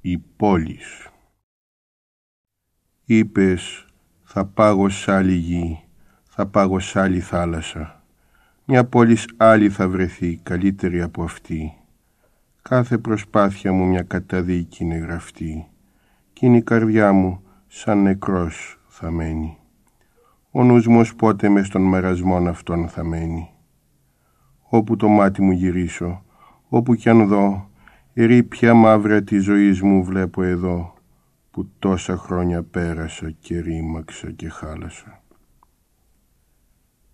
η πόλης. Είπες θα πάγω σ' άλλη γη, θα πάγω σ' άλλη θάλασσα. Μια πόλης άλλη θα βρεθεί, καλύτερη από αυτή. Κάθε προσπάθεια μου μια καταδίκη είναι γραφτή. Κι είναι η καρδιά μου σαν νεκρός θα μένει. Ο νους μου πότε μες των μερασμών αυτών θα μένει. Όπου το μάτι μου γυρίσω, όπου κι αν δω, ρήπια μαύρα τη ζωής μου βλέπω εδώ, που τόσα χρόνια πέρασα και ρήμαξα και χάλασα.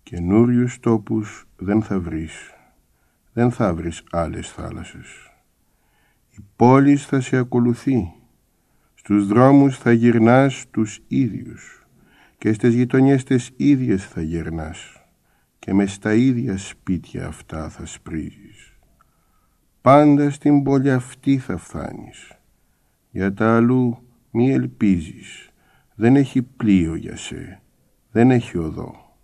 Καινούριους τόπους δεν θα βρεις, δεν θα βρεις άλλες θάλασσες. Η πόλης θα σε ακολουθεί, στους δρόμους θα γυρνάς τους ίδιους και στις γειτονιές τις ίδιες θα γυρνάς και μες στα ίδια σπίτια αυτά θα σπρίζεις. Πάντα στην πόλη αυτή θα φτάνεις, για τα αλλού μη ελπίζεις, δεν έχει πλοίο για σε, δεν έχει οδό.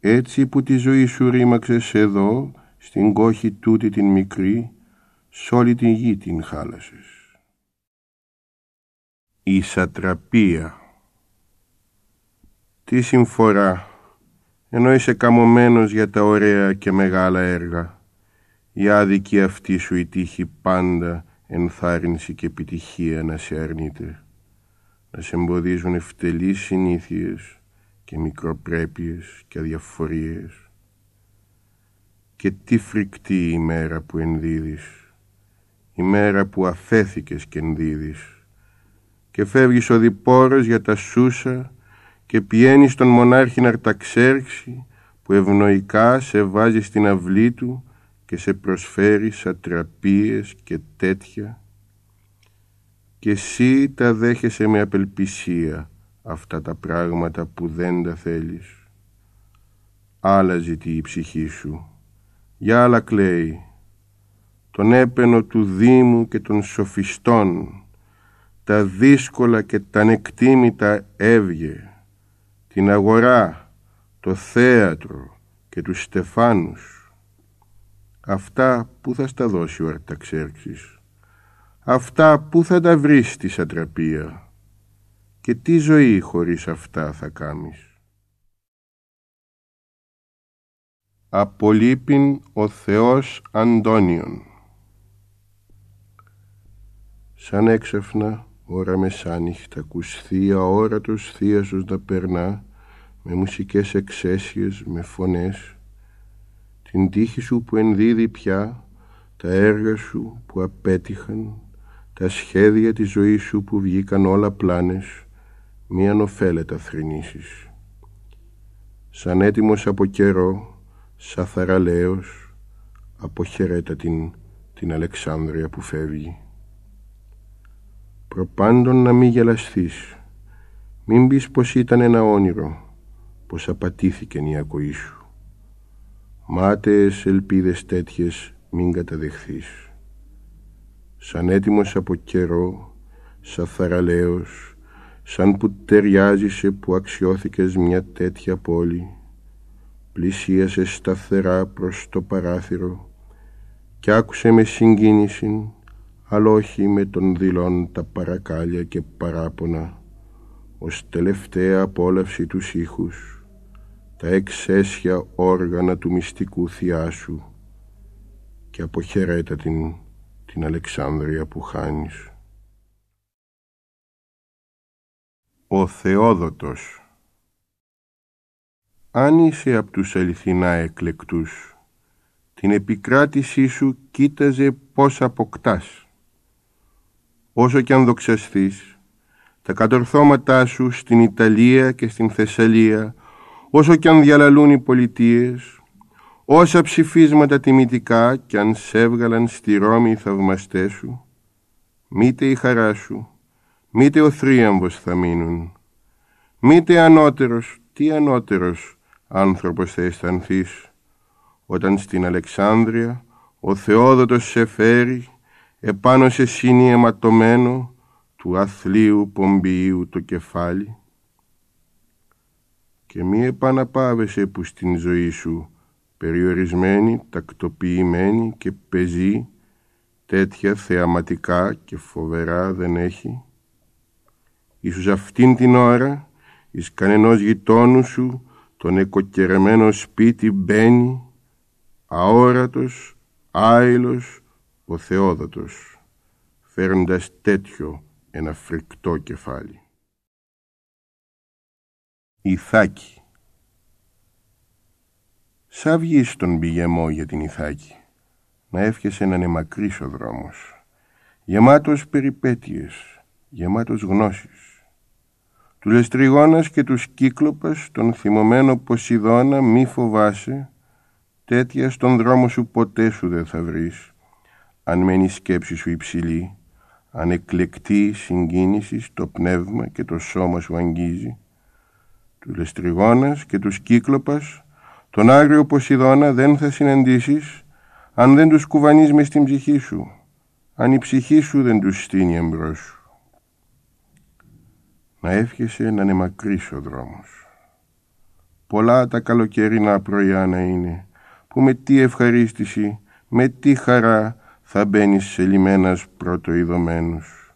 Έτσι που τη ζωή σου ρήμαξες εδώ, στην κόχη τούτη την μικρή, σ' όλη την γη την χάλασες. Η σατραπία. Τι συμφορά, ενώ είσαι καμωμένος για τα ωραία και μεγάλα έργα, η άδικη αυτή σου η τύχη πάντα ενθάρρυνση και επιτυχία να σε αρνείται, να σε εμποδίζουν ευτελείς συνήθειες και μικροπρέπειες και αδιαφορίες. Και τι φρικτή η μέρα που ενδίδεις, η μέρα που αφέθηκες και ενδίδεις. Και φεύγεις ο διπόρος για τα σούσα και πιένεις τον μονάρχη να αρταξέρξει που ευνοϊκά σε βάζει στην αυλή του και σε προσφέρει σατραπίες και τέτοια. Και εσύ τα δέχεσαι με απελπισία αυτά τα πράγματα που δεν τα θέλεις. Άλλα ζητεί η ψυχή σου, για άλλα κλαίει, τον έπαινο του Δήμου και των σοφιστών, τα δύσκολα και τα ανεκτήμητα έβγε, την αγορά, το θέατρο και τους στεφάνους, Αυτά που θα στα δώσει ο Αρταξέρξης. Αυτά που θα τα βρεις στη σατραπία. Και τι ζωή χωρίς αυτά θα κάμεις. Απολείπειν ο Θεός Αντώνιον. Σαν έξαφνα, ώρα μεσάνυχτα, ακούς θεία όρατος θείασος να περνά, με μουσικές εξαίσιες, με φωνές, την τύχη σου που ενδίδει πια, τα έργα σου που απέτυχαν, τα σχέδια της ζωής σου που βγήκαν όλα πλάνες, μία νοφέλετα θρηνήσεις. Σαν έτοιμος από καιρό, σαν θαραλέος, αποχαιρέτα την, την Αλεξάνδρεια που φεύγει. Προπάντων να μην γελαστείς, μην πεις πως ήταν ένα όνειρο, πως απατήθηκε η ακοή σου. Μάταιες ελπίδες τέτοιες μην καταδεχθείς. Σαν έτοιμος από καιρό, σαν θαραλέος, σαν που ταιριάζησε που αξιώθηκες μια τέτοια πόλη, πλησίασε σταθερά προς το παράθυρο και άκουσε με συγκίνηση, αλλά όχι με τον δηλών τα παρακάλια και παράπονα, ως τελευταία απόλαυση τους ήχους, τα εξαίσια όργανα του μυστικού θειάσου και αποχαιρέτα την, την Αλεξάνδρεια που χάνεις. Ο Θεόδοτος Αν είσαι από τους αληθινά εκλεκτούς, την επικράτησή σου κοίταζε πώς αποκτάς. Όσο κι αν δοξαστείς, τα κατορθώματά σου στην Ιταλία και στην Θεσσαλία όσο κι αν διαλαλούν οι πολιτείες, όσα ψηφίσματα τιμητικά κι αν σε έβγαλαν στη Ρώμη οι θαυμαστές σου, μήτε η χαρά σου, μήτε ο θρίαμβος θα μείνουν, μήτε ανώτερος, τι ανώτερος άνθρωπος θα αισθανθείς όταν στην Αλεξάνδρεια ο Θεόδοτος σε φέρει επάνω σε σύνη αιματωμένο του αθλίου πομπιού το κεφάλι και μη επαναπάβεσαι που στην ζωή σου περιορισμένη, τακτοποιημένη και πεζή τέτοια θεαματικά και φοβερά δεν έχει. Ίσως αυτήν την ώρα εις κανενός γειτόνους σου τον εκοκαιρεμένο σπίτι μπαίνει αόρατος, άειλος, ο Θεόδατος, φέρνοντας τέτοιο ένα φρικτό κεφάλι. Ιθάκη Σα βγεις στον πηγεμό για την Ιθάκη, να εύχεσαι να είναι μακρύς ο δρόμος, γεμάτος περιπέτειες, γεμάτος γνώσεις. Του Λεστριγόνας και του Κύκλοπας, τον θυμωμένο Ποσειδώνα, μη φοβάσαι, τέτοια στον δρόμο σου ποτέ σου δεν θα βρεις, αν μένει η σκέψη σου υψηλή, αν εκλεκτή συγκίνησης το πνεύμα και το σώμα σου αγγίζει. Τους Λεστριγόνας και τους Κύκλοπας, τον Άγριο Ποσειδώνα δεν θα συναντήσεις, αν δεν τους κουβανείς μες στην ψυχή σου, αν η ψυχή σου δεν τους στείνει εμπρός σου. Να εύχεσαι να είναι μακρύς ο δρόμος. Πολλά τα καλοκαιρινά πρωιά να είναι, που με τι ευχαρίστηση, με τι χαρά θα μπαίνεις σε λιμένας πρωτοειδωμένους.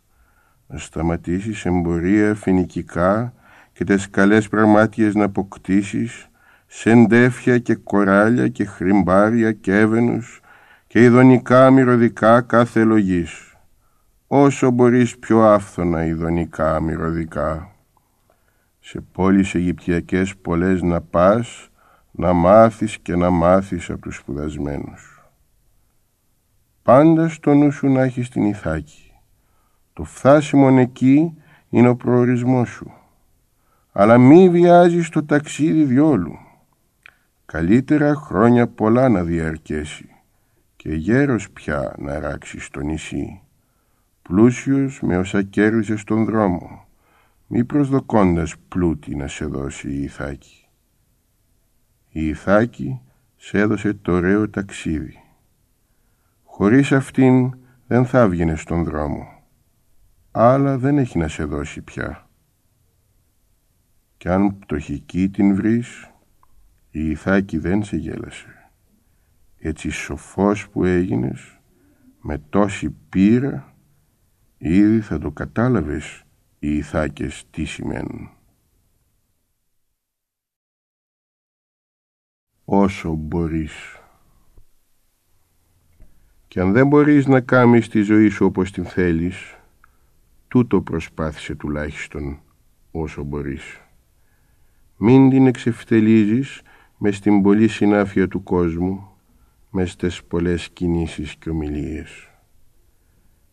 Να σταματήσεις εμπορία φοινικικά και τις καλές πραγμάτιες να αποκτήσεις, σεντέφια και κοράλια και χρυμπάρια και έβαινους και ειδονικά μυρωδικά κάθε λογής. Όσο μπορείς πιο άφθονα ειδονικά μυρωδικά. Σε πόλεις Αιγυπτιακές πολλές να πας, να μάθεις και να μάθεις από τους σπουδασμένους. Πάντα στο νου σου να έχεις την Ιθάκη. Το φτάσιμον εκεί είναι ο προορισμός σου. Αλλά μη βιάζεις το ταξίδι διόλου. Καλύτερα χρόνια πολλά να διαρκέσει και γέρος πια να ράξεις στο νησί. Πλούσιος με όσα κέρδισε στον δρόμο, μη προσδοκώντας πλούτη να σε δώσει η Ιθάκη. Η Ιθάκη σε έδωσε το ωραίο ταξίδι. Χωρίς αυτήν δεν θα έβγαινες στον δρόμο, αλλά δεν έχει να σε δώσει πια. Κι αν πτωχική την βρεις, η Ιθάκη δεν σε γέλασε. Έτσι σοφός που έγινες, με τόση πείρα, ήδη θα το κατάλαβες οι Ιθάκες τι σημαίνουν. Όσο μπορείς. Και αν δεν μπορείς να κάνεις τη ζωή σου όπως την θέλεις, τούτο προσπάθησε τουλάχιστον όσο μπορείς. Μην την εξευτελίζεις μες στην πολλή συνάφεια του κόσμου, μες στις πολλές κινήσεις και ομιλίες.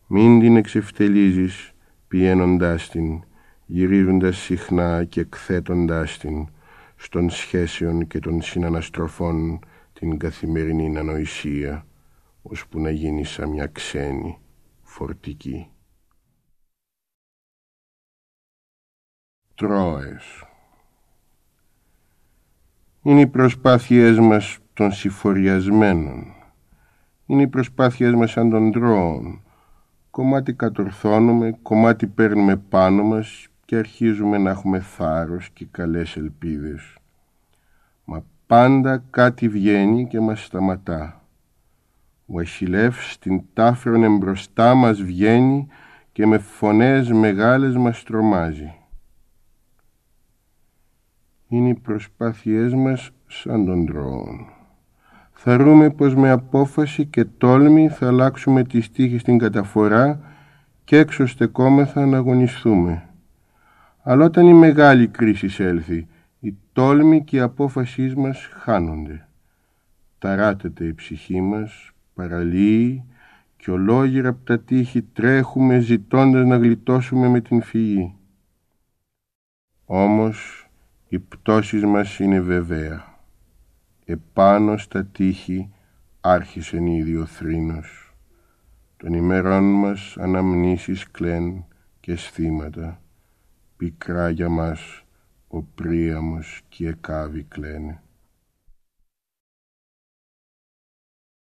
Μην την εξευτελίζεις πιένοντάς την, γυρίζοντας συχνά και εκθέτοντάς την στον σχέσεων και των συναναστροφών την καθημερινή ανοησία, ώσπου να γίνει σαν μια ξένη, φορτική. Τρώες είναι οι προσπάθειές μας των συφοριασμένων. Είναι οι προσπάθειές μας σαν των δρόων. Κομμάτι κατορθώνουμε, κομμάτι παίρνουμε πάνω μας και αρχίζουμε να έχουμε θάρρος και καλές ελπίδες. Μα πάντα κάτι βγαίνει και μας σταματά. Ο Αχιλεύ στην τάφρον εμπροστά μας βγαίνει και με φωνές μεγάλες μας τρομάζει είναι οι προσπάθειές μας σαν τον τρόον. Θα ρούμε πως με απόφαση και τόλμη θα αλλάξουμε τη στίχη στην καταφορά και έξω στεκόμεθα να αγωνιστούμε. Αλλά όταν η μεγάλη κρίση έλθει, η τόλμη και η απόφασή μας χάνονται. Ταράτεται η ψυχή μας, παραλύει και ολόγυρα από τα τείχη τρέχουμε ζητώντας να γλιτώσουμε με την φυγή. Όμως η πτώση μας είναι βεβαία. Επάνω στα τείχη άρχισε ήδη ο θρήνος. Των ημερών μας αναμνήσεις κλαίν και αισθήματα. Πικρά για μας ο πρίαμος και εκάβη κλαίνε.